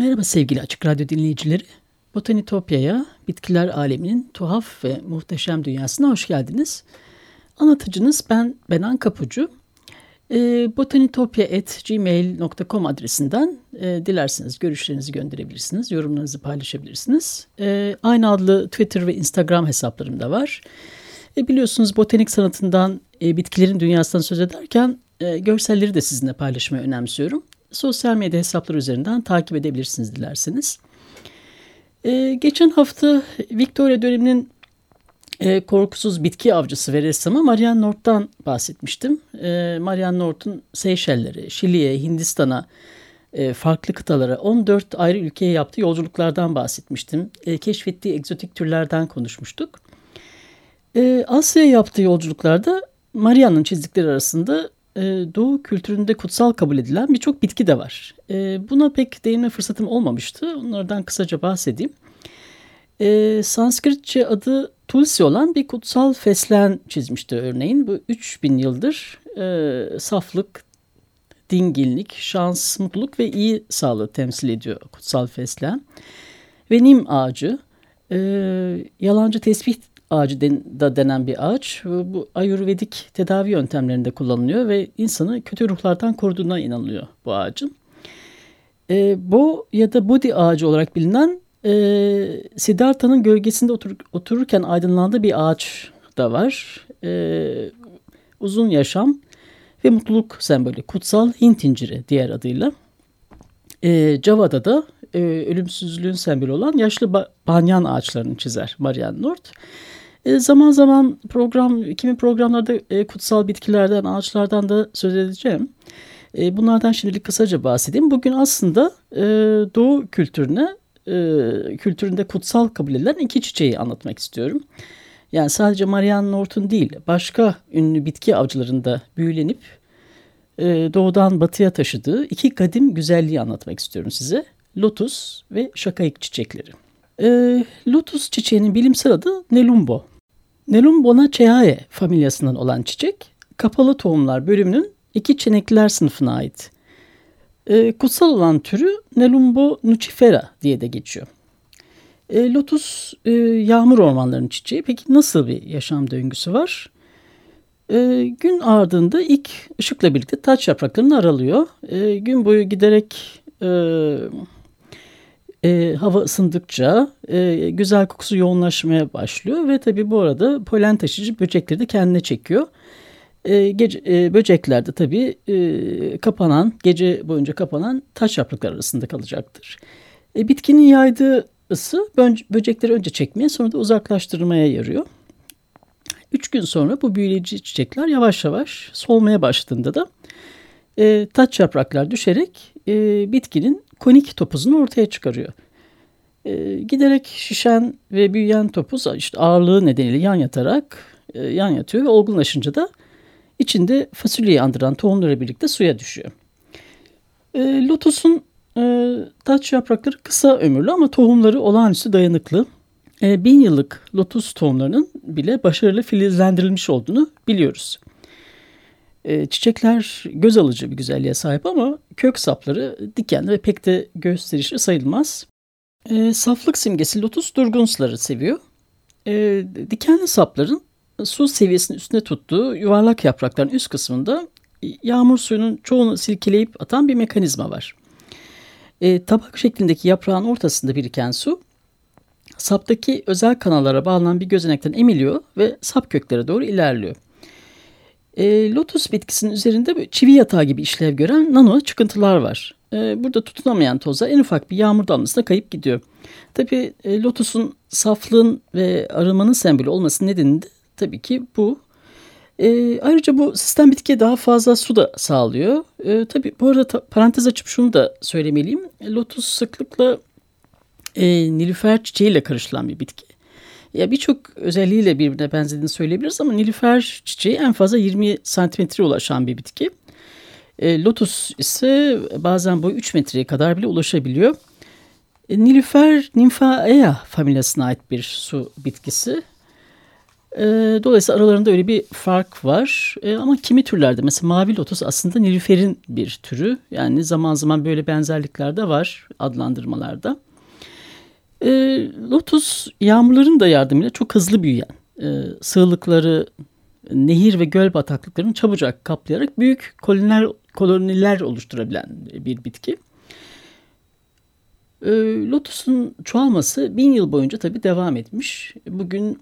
Merhaba sevgili Açık Radyo dinleyicileri. Botanitopya'ya, bitkiler aleminin tuhaf ve muhteşem dünyasına hoş geldiniz. Anlatıcınız ben Benan Kapucu. E, botanitopya.gmail.com adresinden e, dilerseniz görüşlerinizi gönderebilirsiniz, yorumlarınızı paylaşabilirsiniz. E, aynı adlı Twitter ve Instagram hesaplarım da var. E, biliyorsunuz botanik sanatından, e, bitkilerin dünyasından söz ederken e, görselleri de sizinle paylaşmayı önemsiyorum sosyal medya hesapları üzerinden takip edebilirsiniz dilerseniz. Ee, geçen hafta Victoria döneminin e, korkusuz bitki avcısı ve ressamı Marianne North'tan bahsetmiştim. E, Marianne North'un Seyşelleri, Şili'ye, Hindistan'a, e, farklı kıtalara 14 ayrı ülkeye yaptığı yolculuklardan bahsetmiştim. E, keşfettiği egzotik türlerden konuşmuştuk. E, Asya'ya yaptığı yolculuklarda Marianne'ın çizdikleri arasında Doğu kültüründe kutsal kabul edilen birçok bitki de var. E, buna pek değinme fırsatım olmamıştı. Onlardan kısaca bahsedeyim. E, Sanskritçe adı Tulsi olan bir kutsal fesleğen çizmişti örneğin. Bu 3000 yıldır e, saflık, dinginlik, şans, mutluluk ve iyi sağlığı temsil ediyor kutsal fesleğen. Ve nim ağacı, e, yalancı tesbih ağacı da denen bir ağaç. Bu ayurvedik tedavi yöntemlerinde kullanılıyor ve insanı kötü ruhlardan koruduğuna inanılıyor bu ağacın. E, bu ya da Bodhi ağacı olarak bilinen e, Siddhartha'nın gölgesinde otur, otururken aydınlandığı bir ağaç da var. E, uzun yaşam ve mutluluk sembolü. Kutsal Hint inciri diğer adıyla. E, Java'da da e, ölümsüzlüğün sembolü olan yaşlı banyan ağaçlarını çizer Marianne North. E, zaman zaman program, kimi programlarda e, kutsal bitkilerden, ağaçlardan da söz edeceğim. E, bunlardan şimdilik kısaca bahsedeyim. Bugün aslında Doğu kültürüne, kültüründe kutsal kabul edilen iki çiçeği anlatmak istiyorum. Yani sadece Marianne Norton değil, başka ünlü bitki avcılarında büyülenip doğudan batıya taşıdığı iki kadim güzelliği anlatmak istiyorum size. Lotus ve şakayık çiçekleri. E, lotus çiçeğinin bilimsel adı Nelumbo. Nelumbonaceae familyasından olan çiçek, kapalı tohumlar bölümünün iki çenekliler sınıfına ait. E, kutsal olan türü Nelumbo nucifera diye de geçiyor. E, lotus e, yağmur ormanlarının çiçeği. Peki nasıl bir yaşam döngüsü var? E, gün ardında ilk ışıkla birlikte taç yapraklarını aralıyor. E, gün boyu giderek e, e, hava ısındıkça e, güzel kokusu yoğunlaşmaya başlıyor ve tabii bu arada polen taşıyıcı böcekleri de kendine çekiyor. E, gece, e, böcekler de tabii e, kapanan, gece boyunca kapanan taş yaprakları arasında kalacaktır. E, bitkinin yaydığı ısı böcekleri önce çekmeye sonra da uzaklaştırmaya yarıyor. Üç gün sonra bu büyüleyici çiçekler yavaş yavaş solmaya başladığında da e, taç yapraklar düşerek e, bitkinin konik topuzunu ortaya çıkarıyor. E, giderek şişen ve büyüyen topuz işte ağırlığı nedeniyle yan yatarak e, yan yatıyor ve olgunlaşınca da içinde fasulyeyi andıran tohumlarla birlikte suya düşüyor. E, lotusun e, taç yaprakları kısa ömürlü ama tohumları olağanüstü dayanıklı. E, bin yıllık lotus tohumlarının bile başarılı filizlendirilmiş olduğunu biliyoruz. E, çiçekler göz alıcı bir güzelliğe sahip ama kök sapları dikenli ve pek de gösterişli sayılmaz. E, saflık simgesi lotus durgunsları seviyor. E, dikenli sapların su seviyesinin üstünde tuttuğu yuvarlak yaprakların üst kısmında yağmur suyunun çoğunu silkeleyip atan bir mekanizma var. E, tabak şeklindeki yaprağın ortasında biriken su saptaki özel kanallara bağlanan bir gözenekten emiliyor ve sap köklere doğru ilerliyor. E, lotus bitkisinin üzerinde çivi yatağı gibi işlev gören nano çıkıntılar var. E, burada tutunamayan toza en ufak bir yağmur damlasına kayıp gidiyor. Tabii e, lotusun saflığın ve arınmanın sembolü olması nedeni de tabii ki bu. E, ayrıca bu sistem bitkiye daha fazla su da sağlıyor. E, tabii bu arada ta, parantez açıp şunu da söylemeliyim. Lotus sıklıkla e, nilüfer çiçeğiyle karışılan bir bitki. Ya birçok özelliğiyle birbirine benzediğini söyleyebiliriz ama nilüfer çiçeği en fazla 20 santimetre ulaşan bir bitki. E, lotus ise bazen boyu 3 metreye kadar bile ulaşabiliyor. E, nilüfer Nymphaea familyasına ait bir su bitkisi. E, dolayısıyla aralarında öyle bir fark var. E, ama kimi türlerde mesela mavi lotus aslında nilüferin bir türü. Yani zaman zaman böyle benzerlikler de var adlandırmalarda. E, lotus yağmurların da yardımıyla çok hızlı büyüyen, e, sığlıkları, nehir ve göl bataklıklarını çabucak kaplayarak büyük koloniler, koloniler oluşturabilen bir bitki. E, lotusun çoğalması bin yıl boyunca tabii devam etmiş. Bugün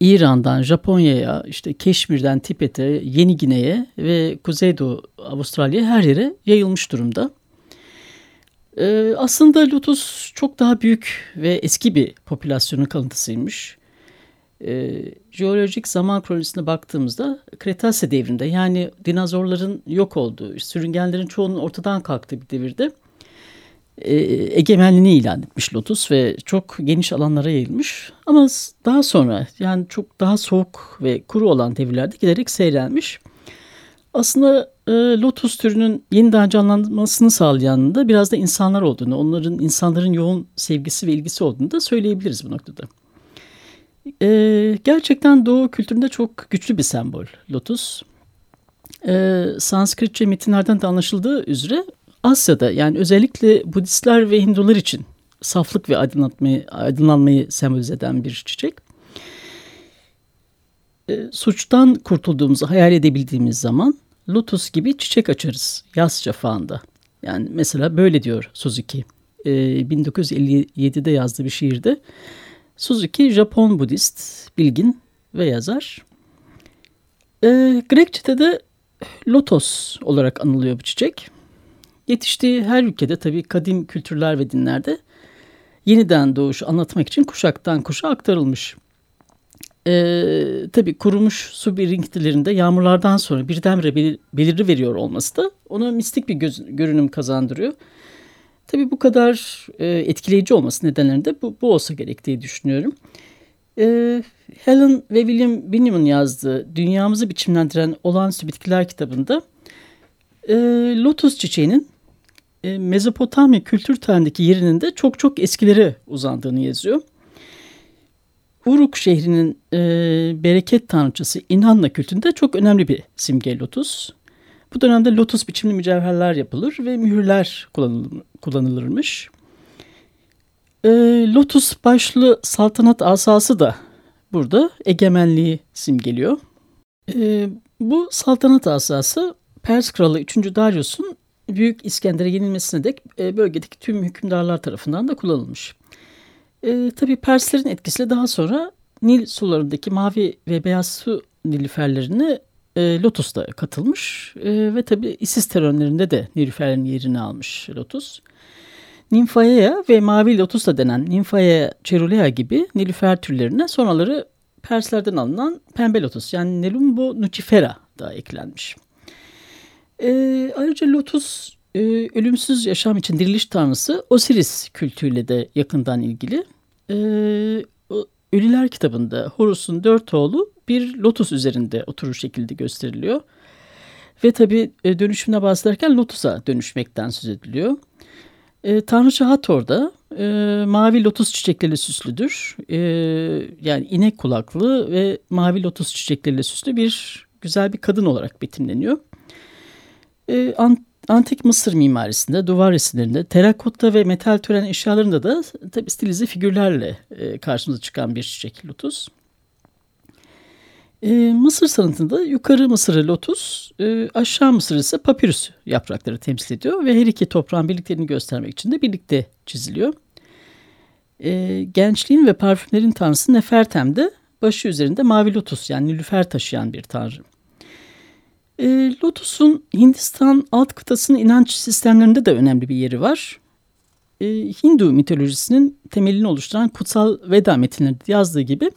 İran'dan Japonya'ya, işte Keşmir'den Tibet'e, Yeni Gine'ye ve Kuzeydoğu Avustralya'ya her yere yayılmış durumda. Ee, aslında lotus çok daha büyük ve eski bir popülasyonun kalıntısıymış. Ee, jeolojik zaman kronisine baktığımızda Kretase devrinde yani dinozorların yok olduğu, sürüngenlerin çoğunun ortadan kalktığı bir devirde e, egemenliğini ilan etmiş Lotus ve çok geniş alanlara yayılmış. Ama daha sonra yani çok daha soğuk ve kuru olan devirlerde giderek seyrelmiş. Aslında e, Lotus türünün yeniden canlanmasını sağlayan da biraz da insanlar olduğunu, onların insanların yoğun sevgisi ve ilgisi olduğunu da söyleyebiliriz bu noktada. E, gerçekten Doğu kültüründe çok güçlü bir sembol Lotus. E, Sanskritçe metinlerden de anlaşıldığı üzere Asya'da yani özellikle Budistler ve Hindular için saflık ve aydınlatmayı, aydınlanmayı sembolize eden bir çiçek. E, suçtan kurtulduğumuzu hayal edebildiğimiz zaman lotus gibi çiçek açarız yaz şafağında. Yani mesela böyle diyor Suzuki. E, 1957'de yazdığı bir şiirde. Suzuki Japon Budist, bilgin ve yazar. E, Grekçe'de de lotos olarak anılıyor bu çiçek. Yetiştiği her ülkede tabii kadim kültürler ve dinlerde yeniden doğuşu anlatmak için kuşaktan kuşa aktarılmış. Ee, tabii kurumuş su birikintilerinde yağmurlardan sonra birdenbire belir, belirli veriyor olması da ona mistik bir göz, görünüm kazandırıyor. Tabii bu kadar e, etkileyici olması nedenlerinde bu, bu olsa gerek diye düşünüyorum. E, Helen ve William Binnem'in yazdığı Dünyamızı Biçimlendiren Olağanüstü Bitkiler kitabında e, lotus çiçeğinin e, Mezopotamya kültür tarihindeki yerinin de çok çok eskilere uzandığını yazıyor. Uruk şehrinin e, bereket tanrıçası İnanna kültünde çok önemli bir simge lotus. Bu dönemde lotus biçimli mücevherler yapılır ve mühürler kullanılır, kullanılırmış. E, lotus başlı saltanat asası da burada egemenliği simgeliyor. E, bu saltanat asası Pers kralı 3. Darius'un Büyük İskender'e yenilmesine dek e, bölgedeki tüm hükümdarlar tarafından da kullanılmış. E, tabii Perslerin etkisiyle daha sonra Nil sularındaki mavi ve beyaz su nilüferlerine e, Lotus da katılmış e, ve tabii Isis terörlerinde de nilüferlerin yerini almış Lotus. Nymphea ve mavi lotus da denen Nymphea cerulea gibi nilüfer türlerine sonraları Perslerden alınan pembe lotus yani Nelumbo nucifera da eklenmiş. E, ayrıca Lotus e, ölümsüz yaşam için diriliş tanrısı Osiris kültüyle de yakından ilgili. E, Ölüler kitabında Horus'un dört oğlu bir lotus üzerinde oturur şekilde gösteriliyor. Ve tabi e, dönüşümüne bahsederken lotusa dönüşmekten söz ediliyor. E, Tanrıça Hathor da e, mavi lotus çiçekleriyle süslüdür. E, yani inek kulaklı ve mavi lotus çiçekleriyle süslü bir güzel bir kadın olarak betimleniyor. E, antik Mısır mimarisinde, duvar resimlerinde, terakotta ve metal tören eşyalarında da tabi stilize figürlerle e, karşımıza çıkan bir çiçek lotus. E, Mısır sanatında yukarı Mısır'ı lotus, e, aşağı Mısır ise papyrus yaprakları temsil ediyor ve her iki toprağın birlikteliğini göstermek için de birlikte çiziliyor. E, gençliğin ve parfümlerin tanrısı Nefertem de başı üzerinde mavi lotus yani nilüfer taşıyan bir tanrı. E, Lotus'un Hindistan alt kıtasının inanç sistemlerinde de önemli bir yeri var. E, Hindu mitolojisinin temelini oluşturan kutsal Veda metinlerinde yazdığı gibi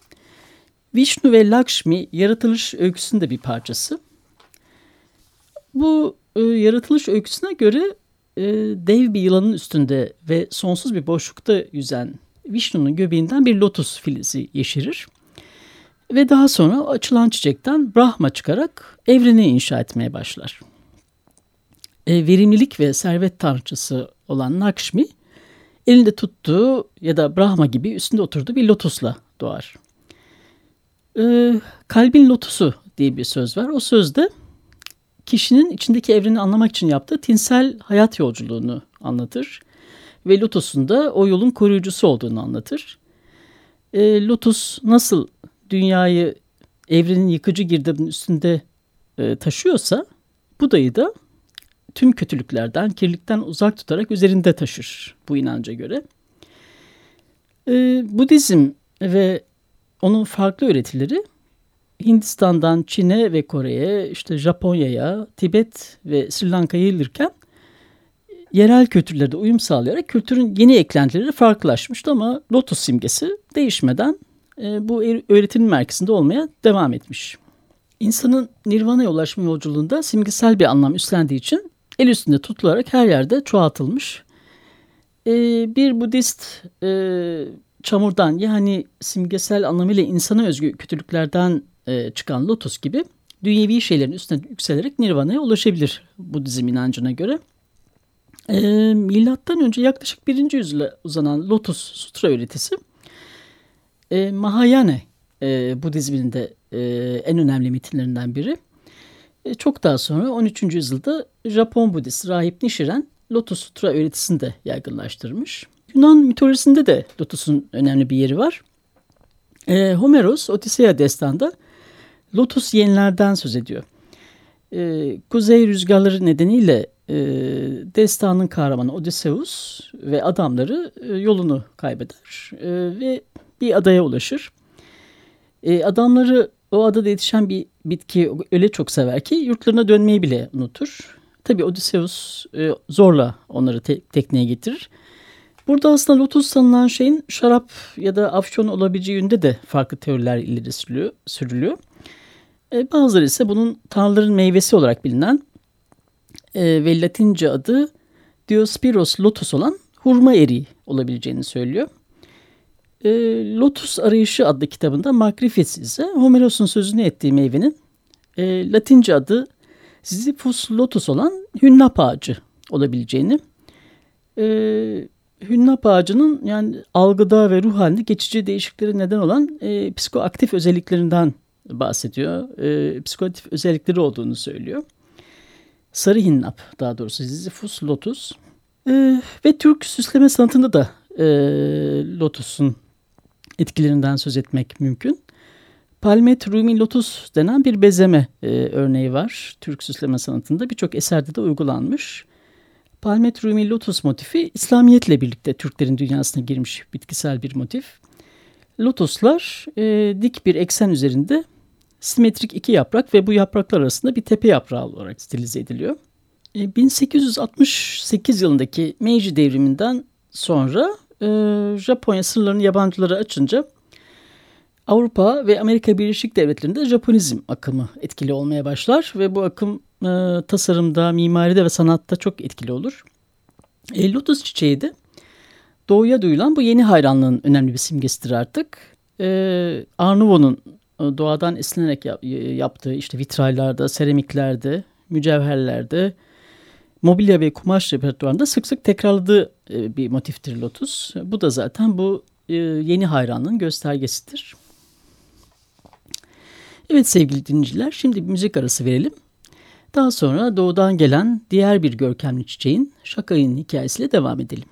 Vishnu ve Lakshmi yaratılış öyküsünün de bir parçası. Bu e, yaratılış öyküsüne göre e, dev bir yılanın üstünde ve sonsuz bir boşlukta yüzen Vishnu'nun göbeğinden bir lotus filizi yeşerir. Ve daha sonra açılan çiçekten Brahma çıkarak evreni inşa etmeye başlar. E, verimlilik ve servet tanrıçısı olan Nakshmi elinde tuttuğu ya da Brahma gibi üstünde oturduğu bir lotusla doğar. E, kalbin lotusu diye bir söz var. O sözde kişinin içindeki evreni anlamak için yaptığı tinsel hayat yolculuğunu anlatır. Ve Lotus'un da o yolun koruyucusu olduğunu anlatır. E, Lotus nasıl dünyayı evrenin yıkıcı girdabının üstünde e, taşıyorsa Buda'yı da tüm kötülüklerden, kirlikten uzak tutarak üzerinde taşır bu inanca göre. E, Budizm ve onun farklı öğretileri Hindistan'dan Çin'e ve Kore'ye, işte Japonya'ya, Tibet ve Sri Lanka'ya yayılırken yerel kültürlere de uyum sağlayarak kültürün yeni eklentileri farklılaşmıştı ama lotus simgesi değişmeden e, bu öğretinin merkezinde olmaya devam etmiş. İnsanın nirvana'ya ulaşma yolculuğunda simgesel bir anlam üstlendiği için el üstünde tutularak her yerde çoğaltılmış. E, bir Budist e, çamurdan yani simgesel anlamıyla insana özgü kötülüklerden e, çıkan lotus gibi dünyevi şeylerin üstüne yükselerek nirvana'ya ulaşabilir Budizm inancına göre. E, milattan önce yaklaşık birinci yüzyıla uzanan Lotus Sutra öğretisi e, Mahayane e, Budizminin de e, en önemli metinlerinden biri. E, çok daha sonra 13. yüzyılda Japon Budist rahip Nichiren Lotus Sutra öğretisini de yaygınlaştırmış. Yunan mitolojisinde de Lotus'un önemli bir yeri var. E, Homeros Odiseya destanda Lotus yenilerden söz ediyor. E, kuzey rüzgarları nedeniyle e, destanın kahramanı Odysseus ve adamları e, yolunu kaybeder e, ve bir adaya ulaşır. E, adamları o adada yetişen bir bitki öyle çok sever ki yurtlarına dönmeyi bile unutur. Tabi Odysseus e, zorla onları te tekneye getirir. Burada aslında lotus sanılan şeyin şarap ya da afyon olabileceği yönde de farklı teoriler ileri sürülüyor. sürülüyor. E, bazıları ise bunun tanrıların meyvesi olarak bilinen e, ve Latince adı Diospyros lotus olan hurma eriği olabileceğini söylüyor. E, Lotus Arayışı adlı kitabında Mark ise Homeros'un sözünü ettiği meyvenin e, Latince adı Ziziphus lotus olan hünnap ağacı olabileceğini, e, hünnap ağacının yani algıda ve ruh halinde geçici değişiklikleri neden olan e, psikoaktif özelliklerinden bahsediyor. E, psikoaktif özellikleri olduğunu söylüyor. Sarı hinnap daha doğrusu Ziziphus lotus. E, ve Türk süsleme sanatında da e, lotusun etkilerinden söz etmek mümkün. Palmet Rumi Lotus denen bir bezeme e, örneği var. Türk süsleme sanatında birçok eserde de uygulanmış. Palmet Rumi Lotus motifi İslamiyetle birlikte Türklerin dünyasına girmiş bitkisel bir motif. Lotuslar e, dik bir eksen üzerinde simetrik iki yaprak ve bu yapraklar arasında bir tepe yaprağı olarak stilize ediliyor. E, 1868 yılındaki Meiji devriminden sonra e, Japonya sınırlarını yabancılara açınca Avrupa ve Amerika Birleşik Devletleri'nde Japonizm akımı etkili olmaya başlar ve bu akım e, tasarımda, mimaride ve sanatta çok etkili olur. E, lotus çiçeği de doğuya duyulan bu yeni hayranlığın önemli bir simgesidir artık. E, Art Nouveau'nun e, doğadan esinlenerek yaptığı işte vitraylarda, seramiklerde, mücevherlerde, mobilya ve kumaş repertuarında sık sık tekrarladığı e, bir motiftir lotus. Bu da zaten bu e, yeni hayranlığın göstergesidir. Evet sevgili dinleyiciler şimdi bir müzik arası verelim. Daha sonra doğudan gelen diğer bir görkemli çiçeğin Şakay'ın hikayesiyle devam edelim.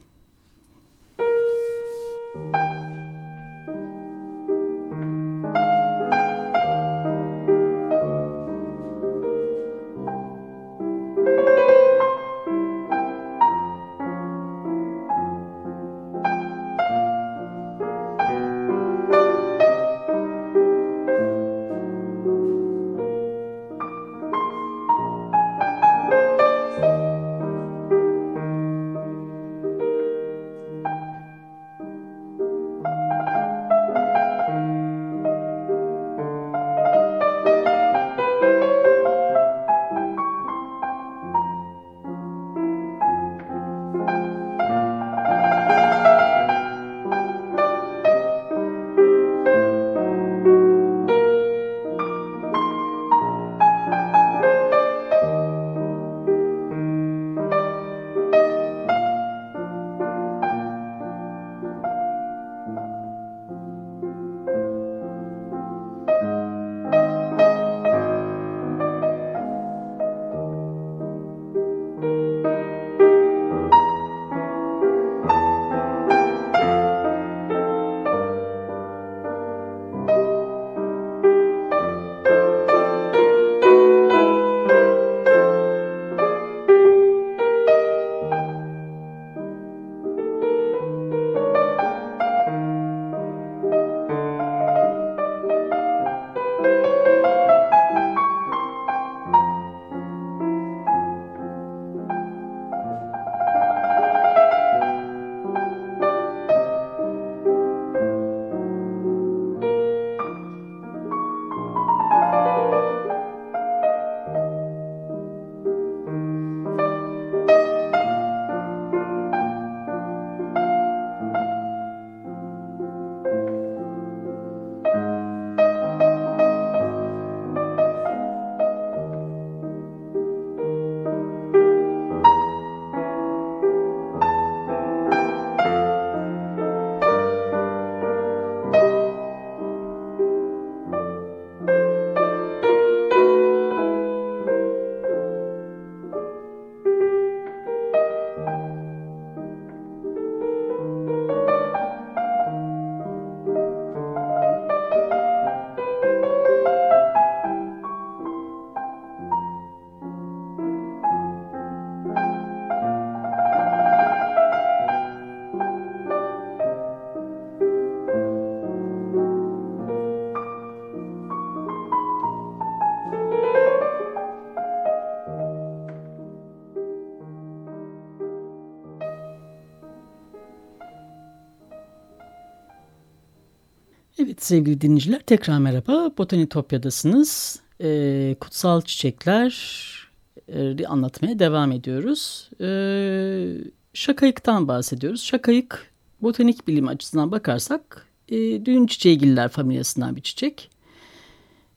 Sevgili dinleyiciler tekrar merhaba. Botanitopya'dasınız. Ee, kutsal çiçekleri anlatmaya devam ediyoruz. Ee, şakayıktan bahsediyoruz. Şakayık botanik bilim açısından bakarsak e, düğün çiçeğigiller familyasından bir çiçek.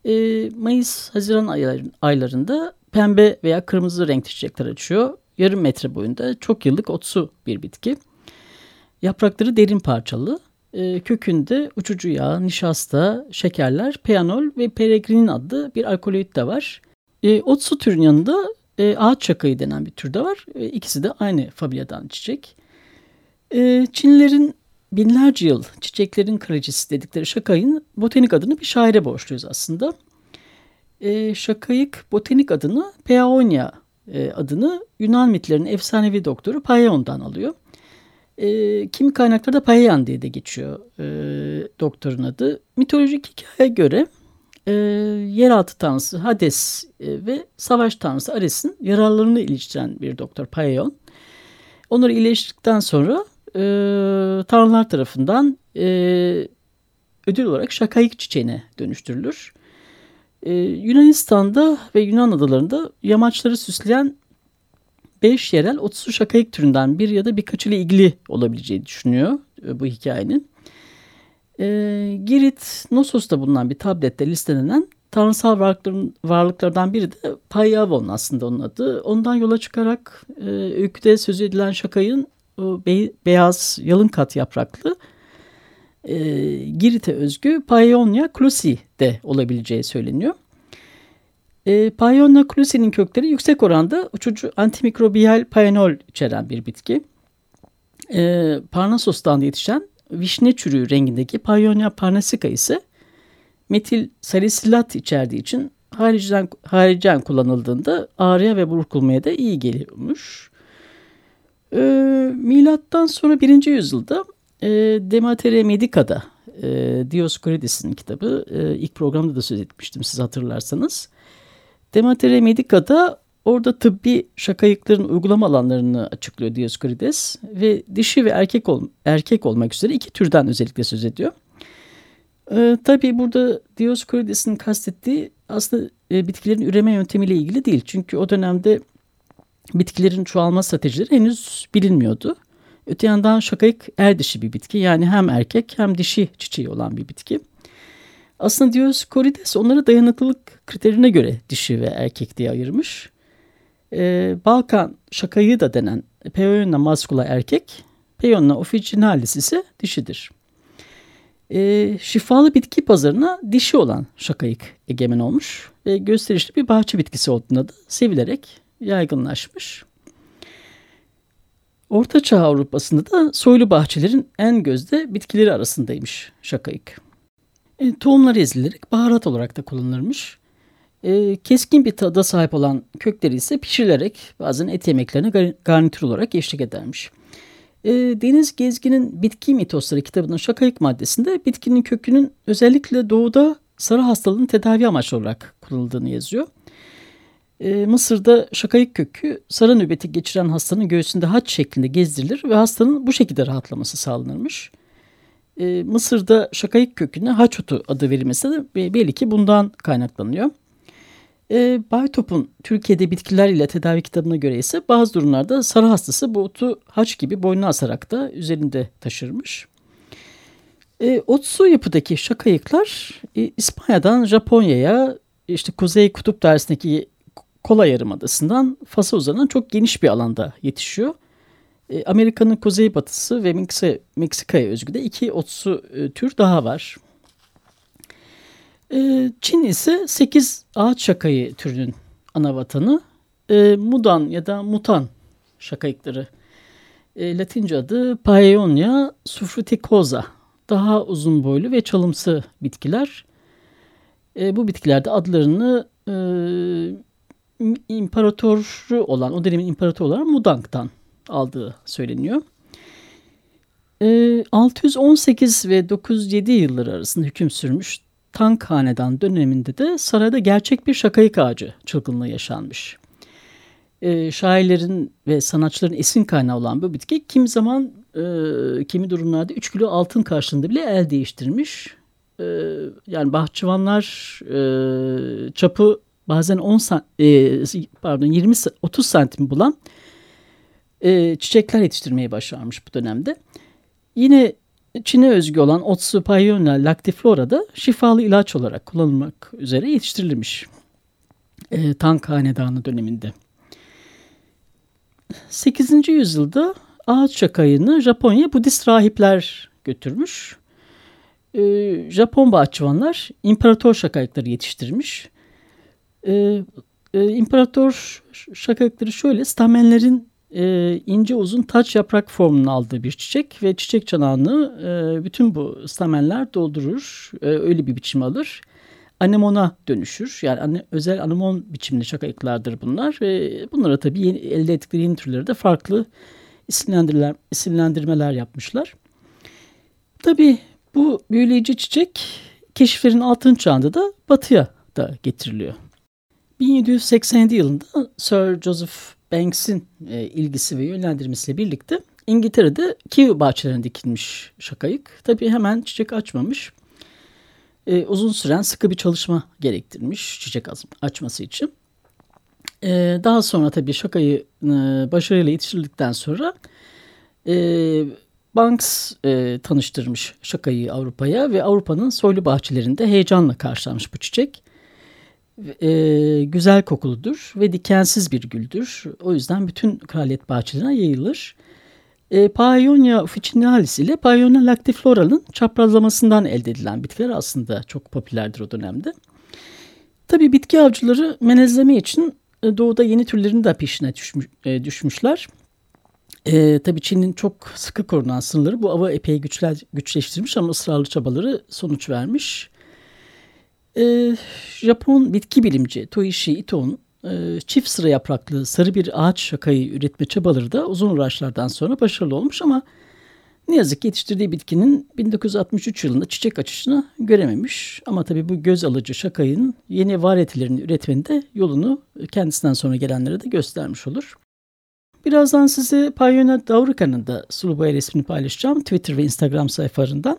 E, Mayıs-Haziran aylarında pembe veya kırmızı renkli çiçekler açıyor. Yarım metre boyunda çok yıllık otsu bir bitki. Yaprakları derin parçalı. E, kökünde uçucu yağ, nişasta, şekerler, peanol ve peregrinin adlı bir alkaloid de var. E, otsu türün yanında e, ağaç çakayı denen bir tür de var. E, ikisi de aynı familyadan çiçek. E, Çinlilerin binlerce yıl çiçeklerin kraliçesi dedikleri şakayın botanik adını bir şaire borçluyuz aslında. E, şakayık botanik adını Peonia e, adını Yunan mitlerinin efsanevi doktoru Paion'dan alıyor. E, kimi kaynaklarda Payan diye de geçiyor e, doktorun adı. Mitolojik hikaye göre e, yeraltı tanrısı Hades e, ve savaş tanrısı Ares'in yaralarını iliştiren bir doktor Payon. Onları iyileştirdikten sonra e, tanrılar tarafından e, ödül olarak şakayık çiçeğine dönüştürülür. E, Yunanistan'da ve Yunan adalarında yamaçları süsleyen 5 yerel 30 şakayık türünden bir ya da birkaç ile ilgili olabileceği düşünüyor e, bu hikayenin. E, Girit Nosos'ta bulunan bir tablette listelenen tanrısal varlıkların, varlıklardan biri de Payavon aslında onun adı. Ondan yola çıkarak e, öyküde söz edilen şakayın o be, beyaz yalın kat yapraklı e, Girit'e özgü Paeonia clusi de olabileceği söyleniyor. E, Paeonia clusi'nin kökleri yüksek oranda uçucu antimikrobiyal paenol içeren bir bitki. E, Parnasos'tan yetişen vişne çürüğü rengindeki Paeonia parnasica ise metil salisilat içerdiği için haricen, haricen kullanıldığında ağrıya ve burkulmaya da iyi geliyormuş. E, milattan sonra 1. yüzyılda e, Dematere Medica'da e, Dioscorides'in kitabı e, ilk programda da söz etmiştim siz hatırlarsanız. Dematere Medica'da orada tıbbi şakayıkların uygulama alanlarını açıklıyor Dioscorides ve dişi ve erkek ol, erkek olmak üzere iki türden özellikle söz ediyor. Ee, tabii burada Dioscorides'in kastettiği aslında e, bitkilerin üreme yöntemiyle ilgili değil. Çünkü o dönemde bitkilerin çoğalma stratejileri henüz bilinmiyordu. Öte yandan şakayık er dişi bir bitki. Yani hem erkek hem dişi çiçeği olan bir bitki. Aslında Dioscorides onları dayanıklılık kriterine göre dişi ve erkek diye ayırmış. Ee, Balkan şakayı da denen Peonia mascula erkek, Peonia officinalis ise dişidir. Ee, şifalı bitki pazarına dişi olan şakayık egemen olmuş ve gösterişli bir bahçe bitkisi olduğunda da sevilerek yaygınlaşmış. Orta Çağ Avrupa'sında da soylu bahçelerin en gözde bitkileri arasındaymış şakayık. E, tohumları ezilerek baharat olarak da kullanılırmış. E, keskin bir tada sahip olan kökleri ise pişirilerek bazen et yemeklerine garnitür olarak eşlik edermiş. E, Deniz Gezgin'in Bitki Mitosları kitabının şakayık maddesinde bitkinin kökünün özellikle doğuda sarı hastalığın tedavi amaçlı olarak kullanıldığını yazıyor. E, Mısır'da şakayık kökü sarı nöbeti geçiren hastanın göğsünde haç şeklinde gezdirilir ve hastanın bu şekilde rahatlaması sağlanırmış. E, Mısır'da şakayık köküne haç otu adı verilmesi de belli ki bundan kaynaklanıyor. E, Baytop'un Türkiye'de bitkiler ile tedavi kitabına göre ise bazı durumlarda sarı hastası bu otu haç gibi boynuna asarak da üzerinde taşırmış. E, otsu yapıdaki şakayıklar e, İspanya'dan Japonya'ya işte Kuzey Kutup Dersi'ndeki Kola Yarımadası'ndan Fas'a uzanan çok geniş bir alanda yetişiyor. E, Amerika'nın kuzeybatısı ve Meksika'ya özgü de iki otsu e, tür daha var. E, Çin ise 8 ağaç şakayı türünün ana vatanı. Mudan ya da mutan şakayıkları. Latince adı Paeonia sufruticosa. Daha uzun boylu ve çalımsı bitkiler. Bu bitkilerde adlarını imparatoru olan, o dönemin imparatoru olan Mudang'dan aldığı söyleniyor. 618 ve 907 yılları arasında hüküm sürmüş Tank Hanedan döneminde de sarayda gerçek bir şakayık ağacı çılgınlığı yaşanmış. E, şairlerin ve sanatçıların esin kaynağı olan bu bitki kim zaman e, kimi durumlarda 3 kilo altın karşılığında bile el değiştirmiş. e, yani bahçıvanlar e, çapı bazen 10 e, pardon 20 30 santim bulan e, çiçekler yetiştirmeye başarmış bu dönemde. Yine Çin'e özgü olan Otsu Pionia lactiflora da şifalı ilaç olarak kullanılmak üzere yetiştirilmiş. E, Tang Hanedanı döneminde. 8. yüzyılda ağaç çakayını Japonya Budist rahipler götürmüş. E, Japon bahçıvanlar imparator şakayıkları yetiştirmiş. E, e, imparator şakayıkları şöyle stamenlerin e, ince uzun taç yaprak formunu aldığı bir çiçek ve çiçek çanağını e, bütün bu stamenler doldurur. E, öyle bir biçim alır. Anemona dönüşür. Yani ane, özel anemon biçimli şakayıklardır bunlar. Ve bunlara tabii yeni, elde ettikleri yeni türleri de farklı isimlendirmeler yapmışlar. Tabii bu büyüleyici çiçek keşiflerin altın çağında da batıya da getiriliyor. 1787 yılında Sir Joseph Banks'in e, ilgisi ve yönlendirmesiyle birlikte İngiltere'de kivi bahçelerine dikilmiş şakayık. Tabii hemen çiçek açmamış. E, uzun süren sıkı bir çalışma gerektirmiş çiçek açması için. E, daha sonra tabii şakayı e, başarıyla yetiştirdikten sonra e, Banks e, tanıştırmış şakayı Avrupa'ya ve Avrupa'nın soylu bahçelerinde heyecanla karşılanmış bu çiçek e, güzel kokuludur ve dikensiz bir güldür. O yüzden bütün kraliyet bahçelerine yayılır. E, Paeonia officinalis ile Paeonia lactiflora'nın çaprazlamasından elde edilen bitkiler aslında çok popülerdir o dönemde. Tabii bitki avcıları menezleme için e, doğuda yeni türlerin de peşine düşmüş, e, düşmüşler. E, tabii Çin'in çok sıkı korunan sınırları bu avı epey güçler, güçleştirmiş ama ısrarlı çabaları sonuç vermiş. E, Japon bitki bilimci Toishi Ito'nun e, çift sıra yapraklı sarı bir ağaç şakayı üretme çabaları da uzun uğraşlardan sonra başarılı olmuş ama ne yazık ki yetiştirdiği bitkinin 1963 yılında çiçek açışını görememiş. Ama tabii bu göz alıcı şakayın yeni varyetelerini üretmenin yolunu kendisinden sonra gelenlere de göstermiş olur. Birazdan size Payona Davruka'nın da sulu boya resmini paylaşacağım Twitter ve Instagram sayfalarından.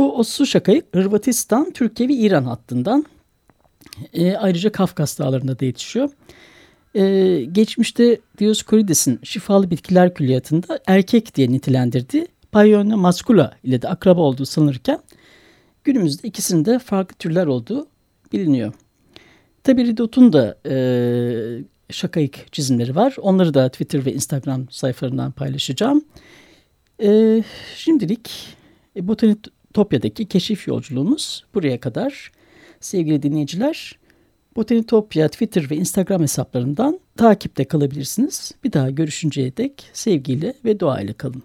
Bu Ossu şakayı Hırvatistan, Türkiye ve İran hattından e, ayrıca Kafkas dağlarında da yetişiyor. E, geçmişte Dioscorides'in şifalı bitkiler külliyatında erkek diye nitelendirdiği Paionia mascula ile de akraba olduğu sanılırken günümüzde ikisinin de farklı türler olduğu biliniyor. Tabi Ridot'un da e, şakayık çizimleri var. Onları da Twitter ve Instagram sayfalarından paylaşacağım. E, şimdilik e, botanik Topya'daki keşif yolculuğumuz buraya kadar. Sevgili dinleyiciler, Botanitopya Twitter ve Instagram hesaplarından takipte kalabilirsiniz. Bir daha görüşünceye dek sevgiyle ve doğayla kalın.